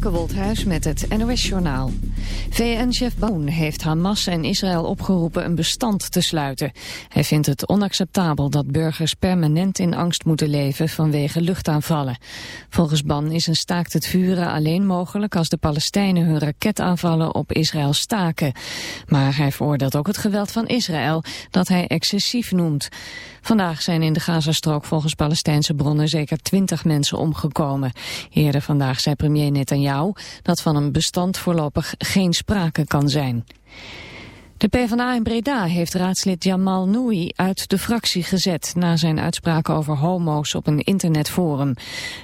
Femke met het NOS-journaal. VN-chef Baun heeft Hamas en Israël opgeroepen een bestand te sluiten. Hij vindt het onacceptabel dat burgers permanent in angst moeten leven vanwege luchtaanvallen. Volgens Ban is een staakt het vuren alleen mogelijk als de Palestijnen hun raketaanvallen op Israël staken. Maar hij veroordeelt ook het geweld van Israël, dat hij excessief noemt. Vandaag zijn in de Gazastrook volgens Palestijnse bronnen zeker twintig mensen omgekomen. Eerder vandaag zei premier Netanyahu dat van een bestand voorlopig geen sprake kan zijn. De PvdA in Breda heeft raadslid Jamal Noui uit de fractie gezet... na zijn uitspraken over homo's op een internetforum.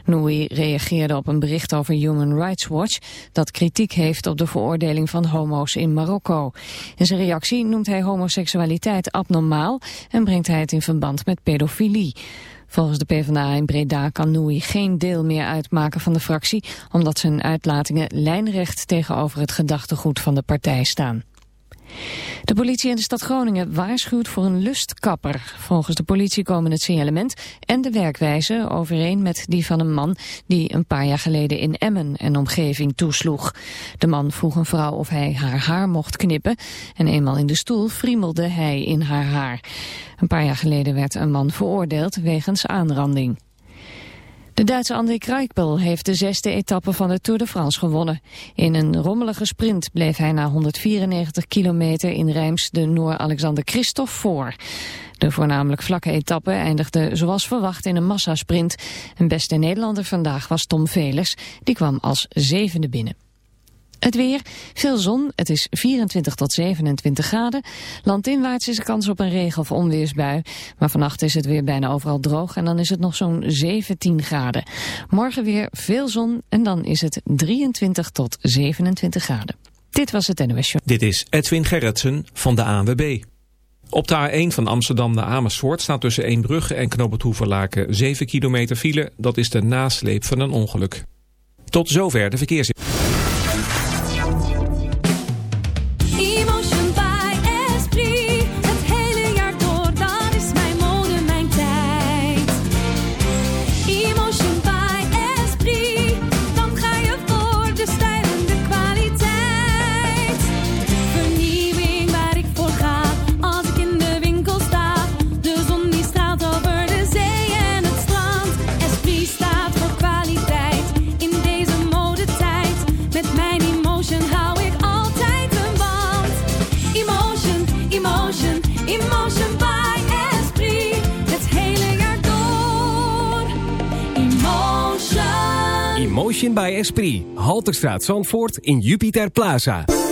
Noui reageerde op een bericht over Human Rights Watch... dat kritiek heeft op de veroordeling van homo's in Marokko. In zijn reactie noemt hij homoseksualiteit abnormaal... en brengt hij het in verband met pedofilie. Volgens de PvdA in Breda kan Noui geen deel meer uitmaken van de fractie... omdat zijn uitlatingen lijnrecht tegenover het gedachtegoed van de partij staan. De politie in de stad Groningen waarschuwt voor een lustkapper. Volgens de politie komen het signalement en de werkwijze overeen met die van een man die een paar jaar geleden in Emmen en omgeving toesloeg. De man vroeg een vrouw of hij haar haar mocht knippen en eenmaal in de stoel friemelde hij in haar haar. Een paar jaar geleden werd een man veroordeeld wegens aanranding. De Duitse André Kruijkbel heeft de zesde etappe van de Tour de France gewonnen. In een rommelige sprint bleef hij na 194 kilometer in Rijms de Noor Alexander Christophe voor. De voornamelijk vlakke etappe eindigde zoals verwacht in een massasprint. Een beste Nederlander vandaag was Tom Velers, die kwam als zevende binnen. Het weer, veel zon, het is 24 tot 27 graden. Landinwaarts is er kans op een regen- of onweersbui. Maar vannacht is het weer bijna overal droog en dan is het nog zo'n 17 graden. Morgen weer veel zon en dan is het 23 tot 27 graden. Dit was het NOS. Dit is Edwin Gerritsen van de ANWB. Op de A1 van Amsterdam naar Amersfoort staat tussen Eembrugge en Knoop het 7 kilometer file. Dat is de nasleep van een ongeluk. Tot zover de verkeers. Halterstraat Zandvoort in Jupiter Plaza.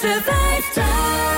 tussen time.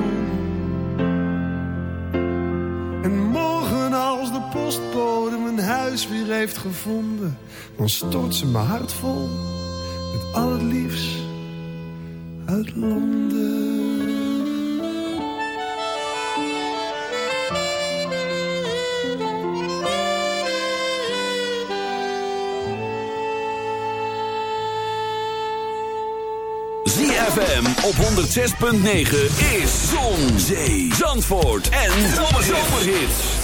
thuis heeft gevonden, dan stort ze mijn hart vol met al het liefst uit Londen. ZFM op 106.9 is Zon, Zee, Zandvoort en Zomerhits.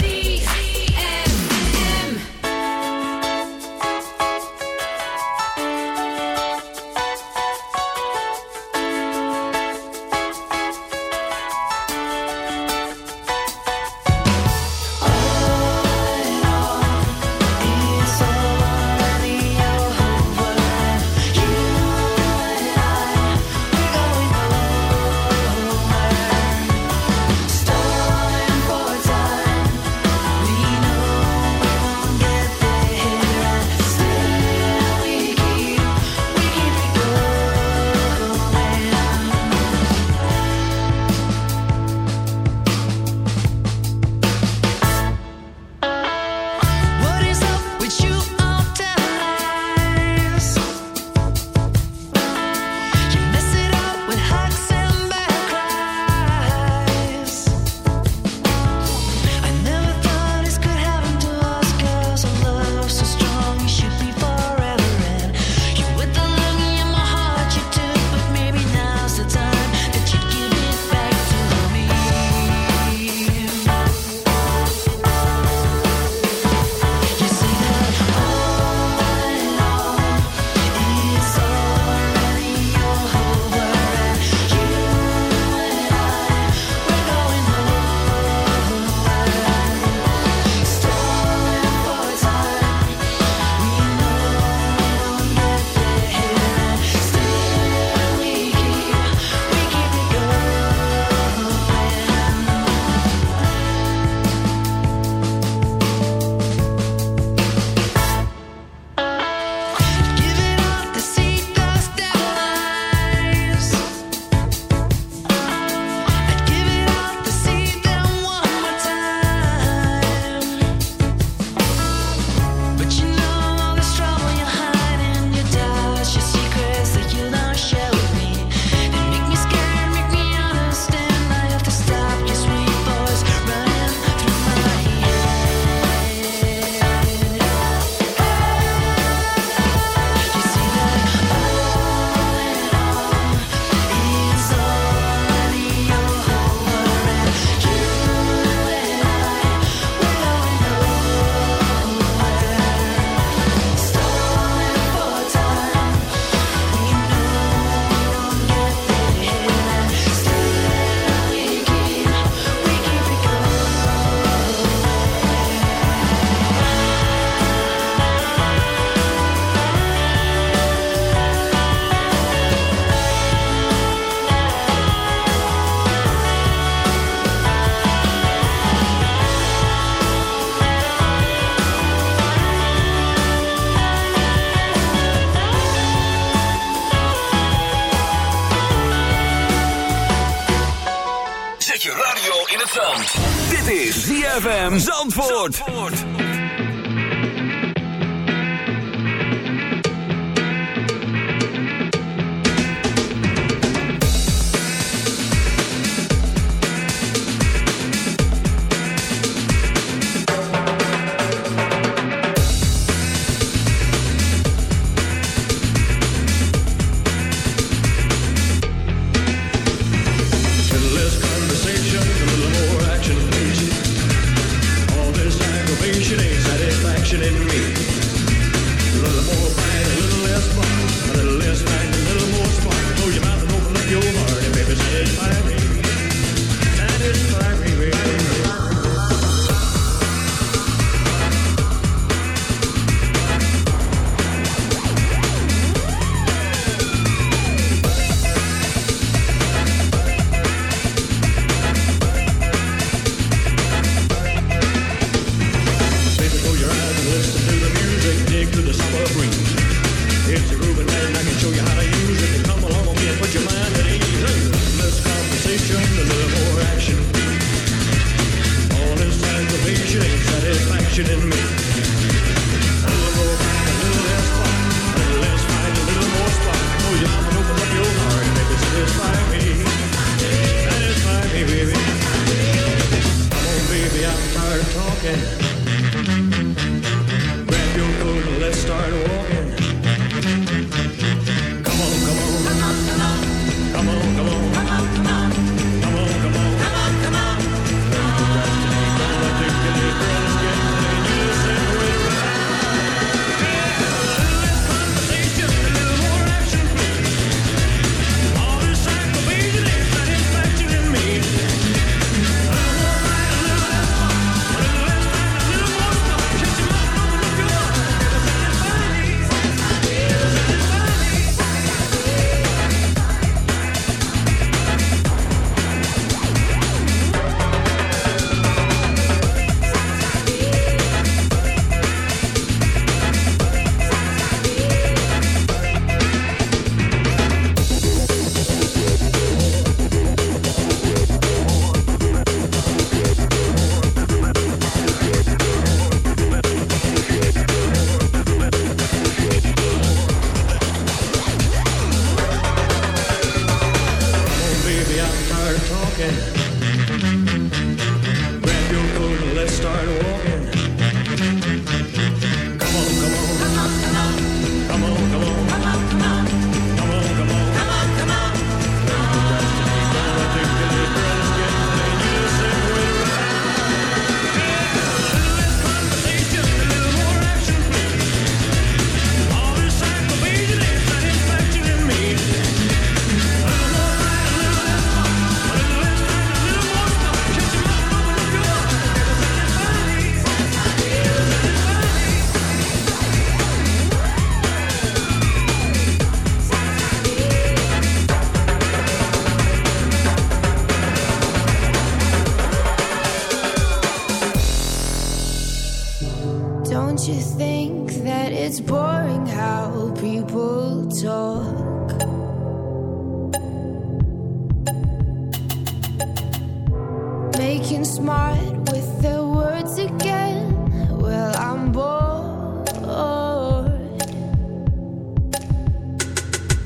Zandvoort.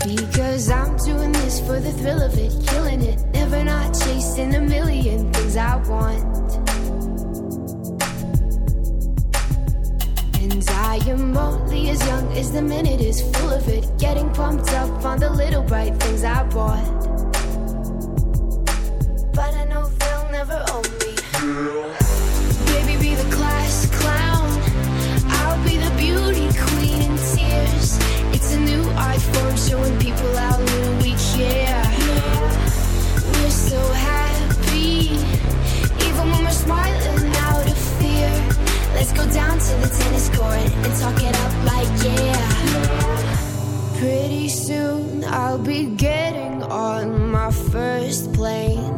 Because I'm doing this for the thrill of it, killing it. Never not chasing a million things I want. And I am only as young as the minute is full of it. Getting pumped up on the little bright things I bought. To the tennis court and talk it up like yeah. Pretty soon I'll be getting on my first plane.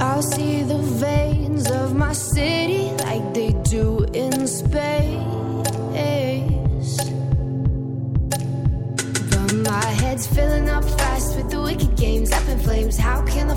I'll see the veins of my city like they do in space. But my head's filling up fast with the wicked games up in flames. How can I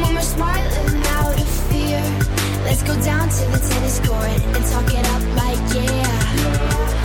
when we're smiling out of fear. Let's go down to the tennis court and talk it up like yeah.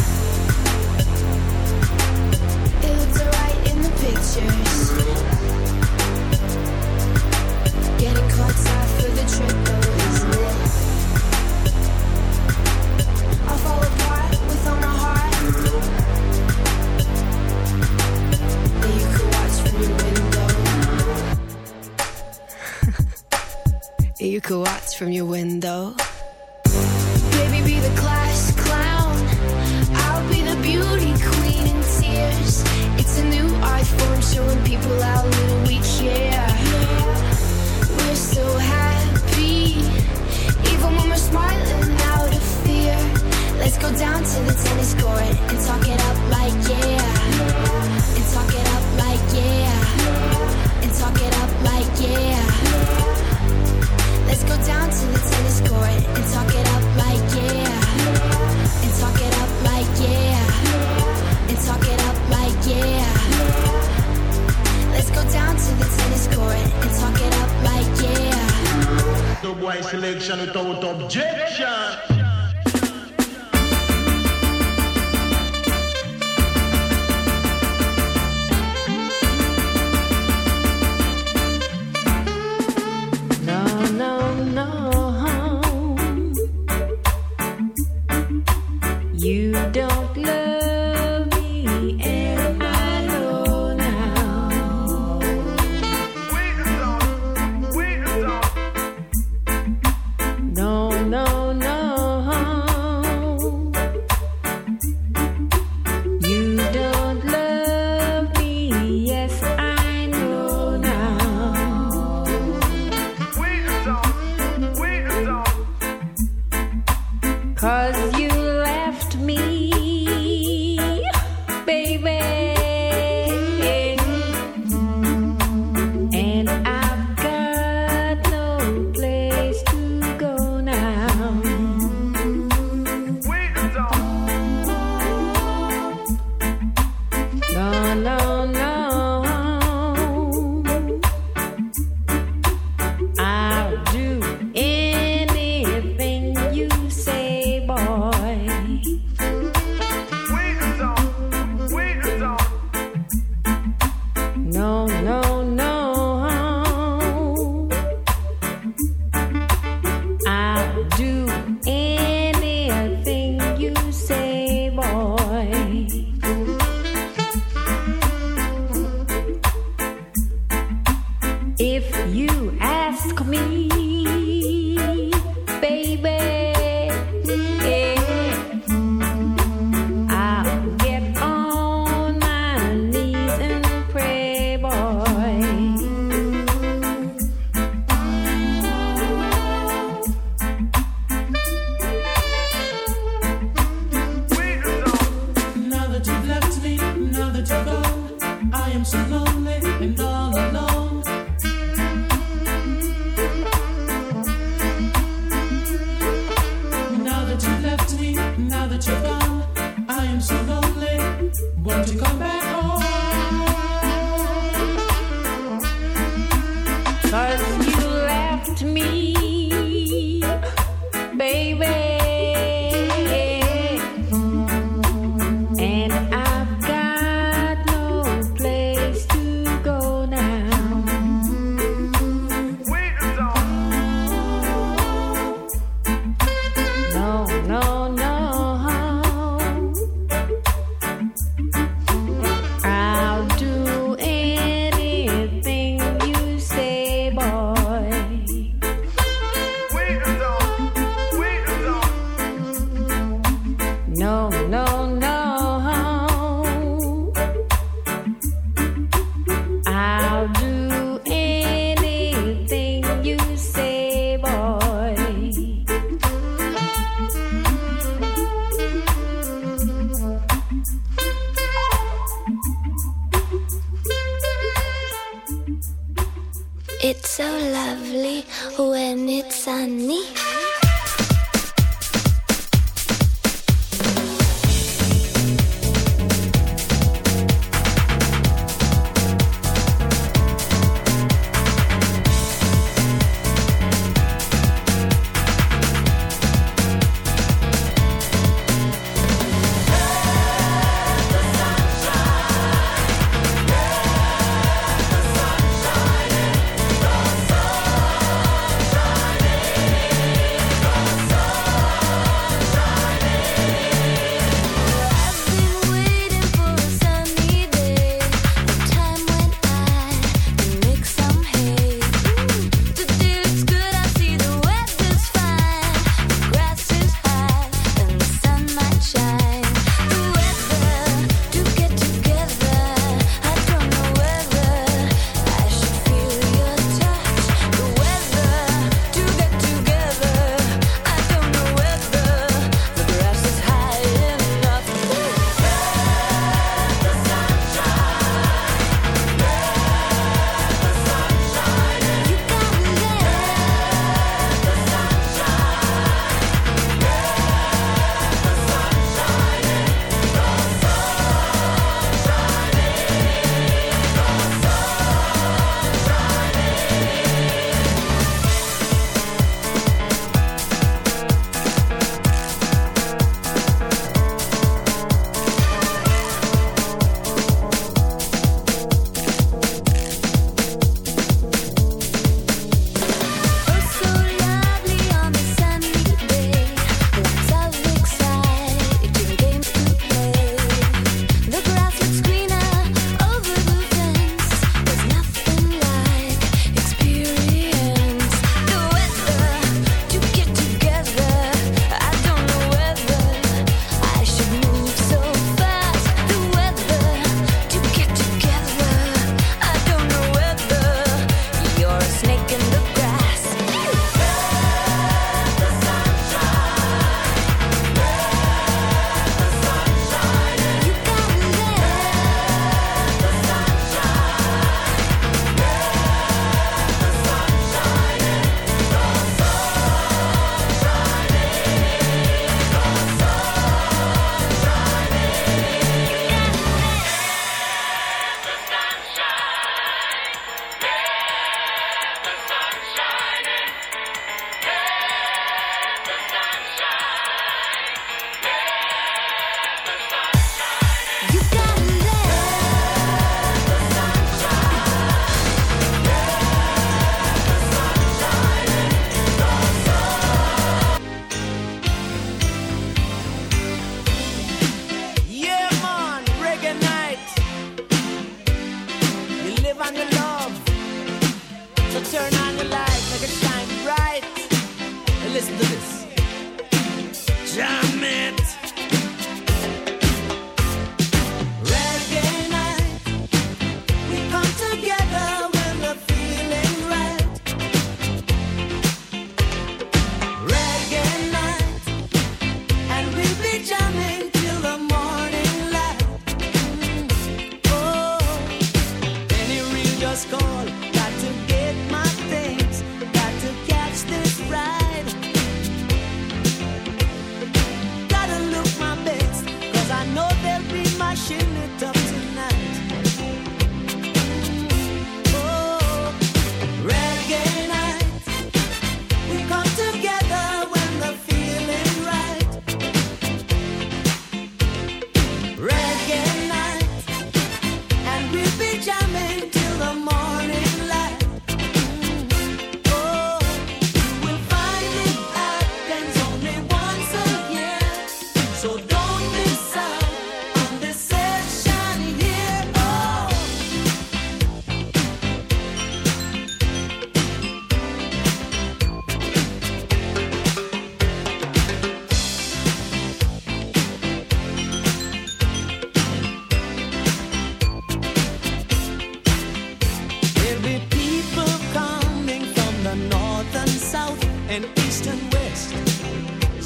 Cause you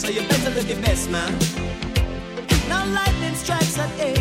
So you better look your best, man. Now lightning strikes at eight.